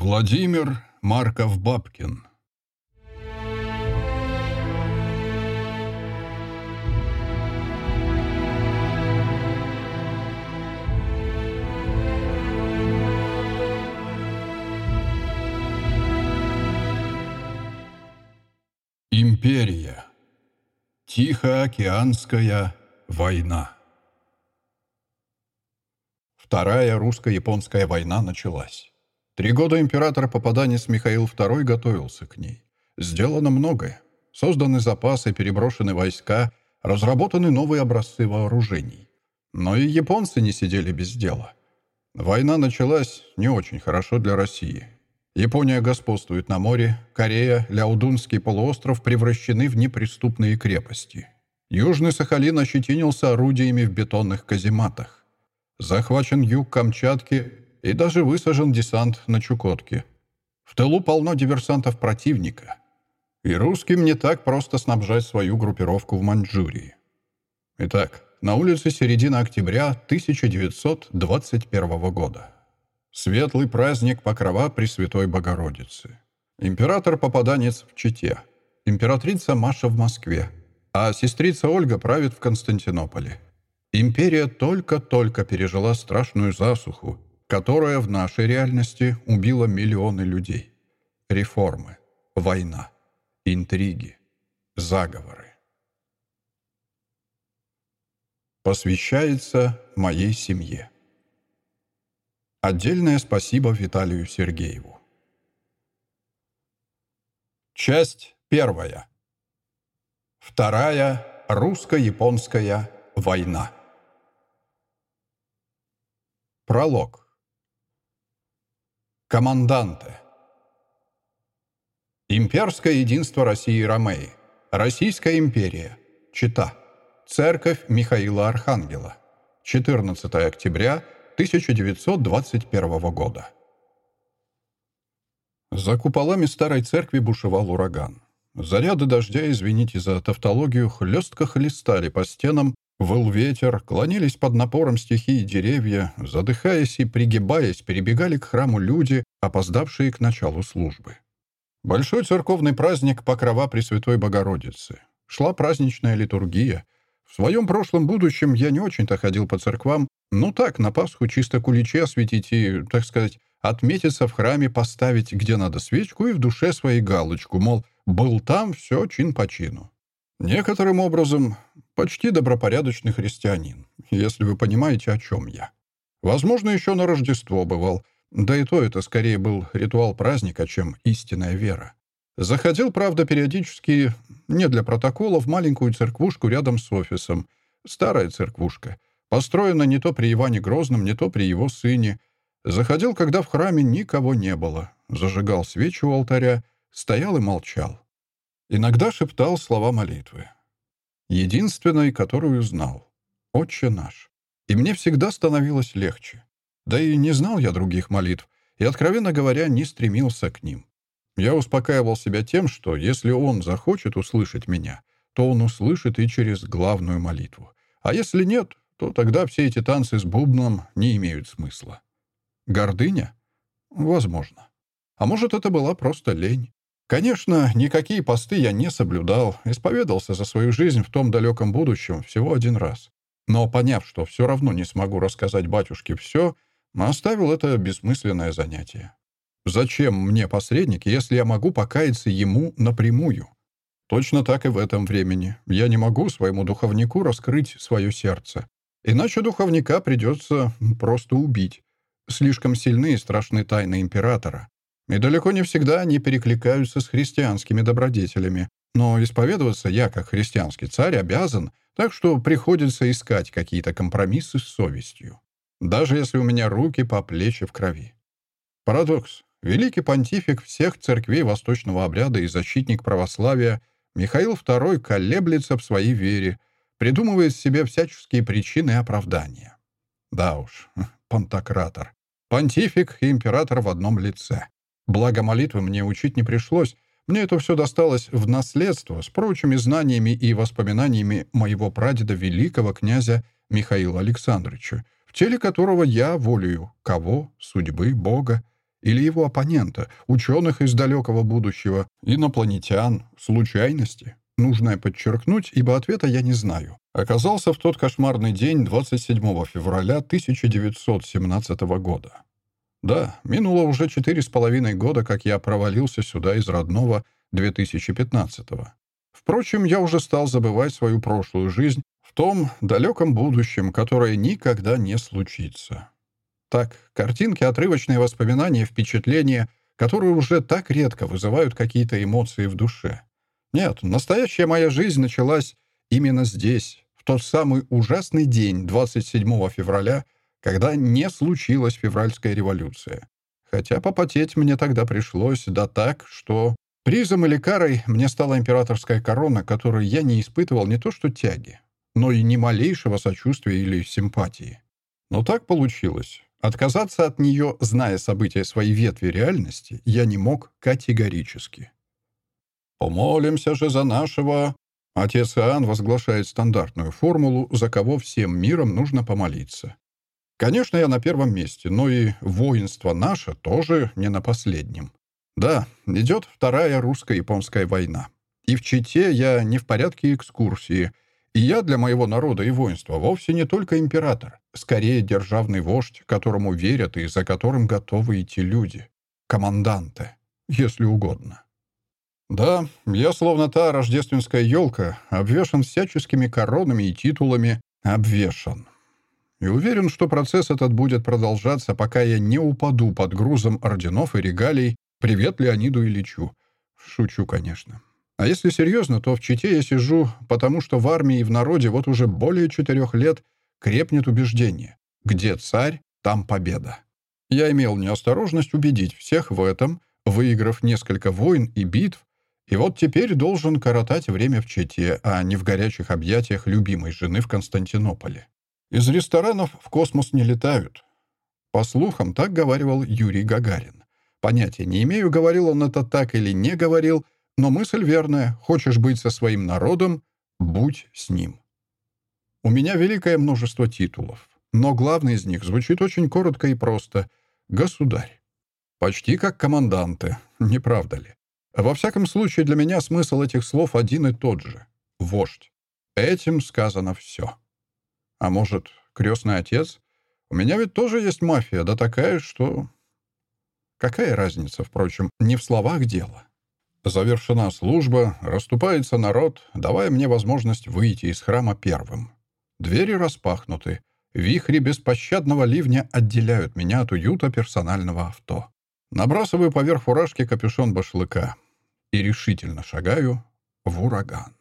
Владимир Марков-Бабкин Империя. Тихоокеанская война. Вторая русско-японская война началась. Три года император-попаданец Михаил II готовился к ней. Сделано многое. Созданы запасы, переброшены войска, разработаны новые образцы вооружений. Но и японцы не сидели без дела. Война началась не очень хорошо для России. Япония господствует на море, Корея, Ляодунский полуостров превращены в неприступные крепости. Южный Сахалин ощетинился орудиями в бетонных казематах. Захвачен юг Камчатки и даже высажен десант на Чукотке. В тылу полно диверсантов противника. И русским не так просто снабжать свою группировку в Маньчжурии. Итак, на улице середина октября 1921 года. Светлый праздник Покрова Пресвятой Богородицы. Император-попаданец в Чите. Императрица Маша в Москве. А сестрица Ольга правит в Константинополе. Империя только-только пережила страшную засуху которая в нашей реальности убила миллионы людей. Реформы, война, интриги, заговоры. Посвящается моей семье. Отдельное спасибо Виталию Сергееву. Часть первая. Вторая русско-японская война. Пролог. Команданты. Имперское единство России и Ромеи. Российская империя. Чита. Церковь Михаила Архангела. 14 октября 1921 года. За куполами старой церкви бушевал ураган. Заряды дождя, извините за тавтологию, хлестко хлестали по стенам, Выл ветер, клонились под напором стихии деревья, задыхаясь и пригибаясь, перебегали к храму люди, опоздавшие к началу службы. Большой церковный праздник Покрова Пресвятой Богородицы. Шла праздничная литургия. В своем прошлом будущем я не очень-то ходил по церквам, ну так, на Пасху чисто куличи осветить и, так сказать, отметиться в храме, поставить где надо свечку и в душе своей галочку, мол, был там, все чин по чину. Некоторым образом почти добропорядочный христианин, если вы понимаете, о чем я. Возможно, еще на Рождество бывал, да и то это скорее был ритуал праздника, чем истинная вера. Заходил, правда, периодически, не для протокола, в маленькую церквушку рядом с офисом. Старая церквушка. Построена не то при Иване Грозном, не то при его сыне. Заходил, когда в храме никого не было. Зажигал свечи у алтаря, стоял и молчал. Иногда шептал слова молитвы. Единственной, которую знал. «Отче наш». И мне всегда становилось легче. Да и не знал я других молитв, и, откровенно говоря, не стремился к ним. Я успокаивал себя тем, что если он захочет услышать меня, то он услышит и через главную молитву. А если нет, то тогда все эти танцы с бубном не имеют смысла. Гордыня? Возможно. А может, это была просто лень. Конечно, никакие посты я не соблюдал, исповедался за свою жизнь в том далеком будущем всего один раз. Но, поняв, что все равно не смогу рассказать батюшке все, оставил это бессмысленное занятие. Зачем мне посредник, если я могу покаяться ему напрямую? Точно так и в этом времени. Я не могу своему духовнику раскрыть свое сердце. Иначе духовника придется просто убить. Слишком сильны и страшны тайны императора. И далеко не всегда они перекликаются с христианскими добродетелями. Но исповедоваться я, как христианский царь, обязан, так что приходится искать какие-то компромиссы с совестью. Даже если у меня руки по плечи в крови. Парадокс. Великий понтифик всех церквей восточного обряда и защитник православия Михаил II колеблется в своей вере, придумывает себе всяческие причины и оправдания. Да уж, пантократор. Понтифик и император в одном лице. Благо молитвы мне учить не пришлось, мне это все досталось в наследство с прочими знаниями и воспоминаниями моего прадеда великого князя Михаила Александровича, в теле которого я волею кого, судьбы, Бога, или его оппонента, ученых из далекого будущего, инопланетян, случайности? Нужное подчеркнуть, ибо ответа я не знаю. Оказался в тот кошмарный день 27 февраля 1917 года. Да, минуло уже четыре с половиной года, как я провалился сюда из родного 2015-го. Впрочем, я уже стал забывать свою прошлую жизнь в том далеком будущем, которое никогда не случится. Так, картинки, отрывочные воспоминания, впечатления, которые уже так редко вызывают какие-то эмоции в душе. Нет, настоящая моя жизнь началась именно здесь, в тот самый ужасный день, 27 февраля, когда не случилась февральская революция. Хотя попотеть мне тогда пришлось, да так, что призом или карой мне стала императорская корона, которой я не испытывал не то что тяги, но и ни малейшего сочувствия или симпатии. Но так получилось. Отказаться от нее, зная события своей ветви реальности, я не мог категорически. «Помолимся же за нашего...» Отец Иоанн возглашает стандартную формулу, за кого всем миром нужно помолиться. Конечно, я на первом месте, но и воинство наше тоже не на последнем. Да, идет вторая русско-японская война. И в Чите я не в порядке экскурсии — и я для моего народа и воинства вовсе не только император, скорее державный вождь, которому верят и за которым готовы идти люди. Команданты, если угодно. Да, я словно та рождественская елка, обвешан всяческими коронами и титулами, обвешан. И уверен, что процесс этот будет продолжаться, пока я не упаду под грузом орденов и регалий «Привет Леониду Ильичу». Шучу, конечно. А если серьезно, то в Чите я сижу, потому что в армии и в народе вот уже более четырех лет крепнет убеждение. Где царь, там победа. Я имел неосторожность убедить всех в этом, выиграв несколько войн и битв, и вот теперь должен коротать время в Чите, а не в горячих объятиях любимой жены в Константинополе. Из ресторанов в космос не летают. По слухам, так говаривал Юрий Гагарин. Понятия не имею, говорил он это так или не говорил, но мысль верная. Хочешь быть со своим народом — будь с ним. У меня великое множество титулов, но главный из них звучит очень коротко и просто — «Государь». Почти как команданты, не правда ли? Во всяком случае, для меня смысл этих слов один и тот же — «вождь». Этим сказано все. А может, крестный отец? У меня ведь тоже есть мафия, да такая, что... Какая разница, впрочем, не в словах дело. Завершена служба, расступается народ, давая мне возможность выйти из храма первым. Двери распахнуты. Вихри беспощадного ливня отделяют меня от уюта персонального авто. Набрасываю поверх фуражки капюшон башлыка и решительно шагаю в ураган.